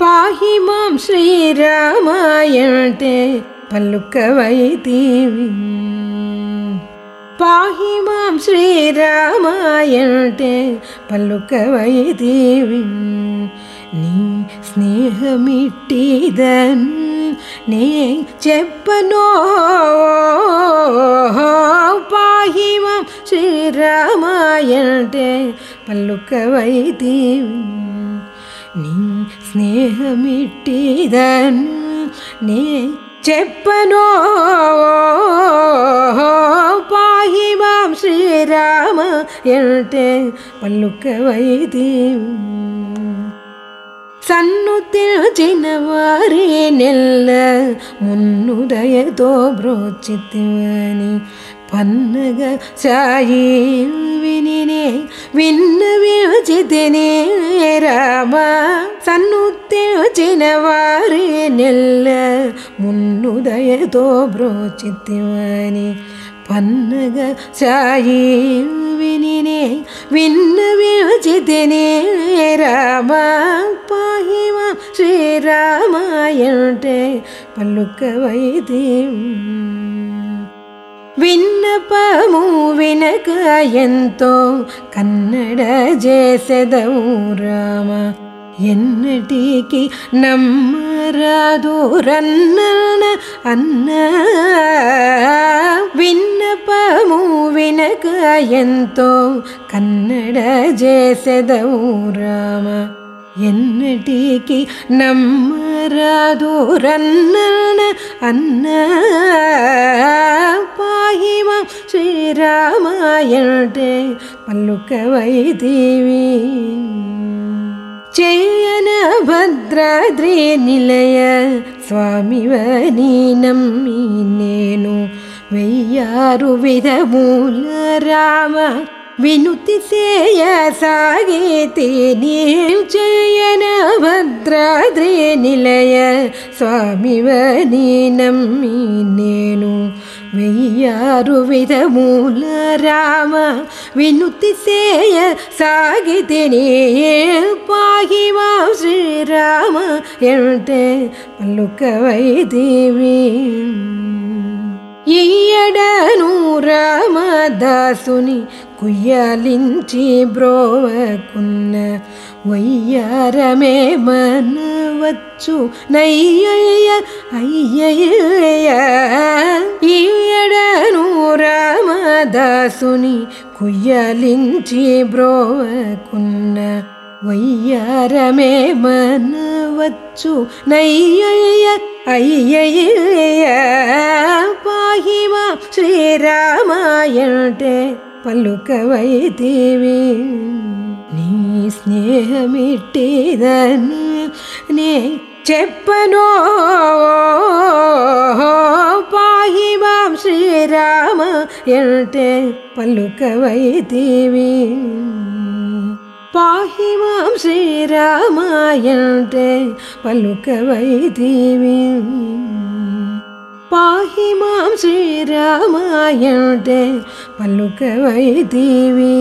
പാഹി മാം ശ്രീരാമായണത്തെ പല്ലുക്ക വൈദേവി പാഹി മാം ശ്രീരാമായണത്തെ പല്ലുക്ക വൈദേവി നീ സ്നേഹമിട്ടിതൻ നീ ചെപ്പനോ. പാഹി മാം ശ്രീരാമായണത്തെ പല്ലുക്ക വൈദേവി നീ സ്നേഹമിട്ടിതൻ നീ ചെപ്പനോ പാഹിമാം ശ്രീരാമ എഴുത്തെ പല്ലുക്ക വൈദീ ಸನ್ನು ತಿರುಚಿನವರೇ ನೆಲ್ಲ ಮುನ್ನುದಯ ತೋಬ್ರೋಚಿತಿವನಿ ಪನ್ನಗ ಸಾಯಿ ವಿನಿನೇ ವಿನ್ನವ విచితినే రామ సన్ను తెలిచిన వారి నెల్ల మున్నుదయతో బ్రోచితివని పన్నగ సాయి వినినే విన్న విచితినే రామ పాహిమ శ్రీరామాయంటే పలుకవైది విన్నపము వినక ఎంతో కన్నడ చేసెదవు రామ ఎన్నటికి నమ్మరాదు రన్న అన్న విన్నపము వినక ఎంతో కన్నడ చేసెదవు రామ ఎన్నటికి నమ్మరాదు അന്ന പാഹിമ ശ്രീരാമായണേ മല്ലുക്ക വൈദേവി ചെയ്യന ഭദ്രാദ്രി നിലയ സ്വാമിവനീനം മീനേനു വെയ്യാറു വിധമൂല രാമ రామ వినుతి సేయ సాగితే నీ చేయన భద్రాద్రి నిలయ స్వామివని నమ్మి నేను వెయ్యారు విధమూల రామ వినుతి సేయ సాగితిని పాహిమా శ్రీరామ అంటే పలుకవైదేవి ఈయడను రామదాసుని కుయ్యాలించి బ్రోవకున్న వయ్యారమే మనవచ్చు నయ్యయ్య అయ్యయ్య ఈయడను రామదాసుని కుయ్యాలించి బ్రోవకున్న వయ్యారమే మనవచ్చు నయ్యయ్య ಪಲ್ಲುಕವೈತೀವಿ ನೀ ಸ್ನೇಹಮಿಟ್ಟಿದನು നീ ചെപ്പനോ പാഹിമാം ശ്രീരാമ എട്ട് പല്ലുക്ക വൈദേവി പാഹിമാം ശ്രീരാമ എട്ട് പല്ലുക്ക വൈദേവി പാഹി മാം ശ്രീരാമായ പല്ലുക്ക വൈദേവി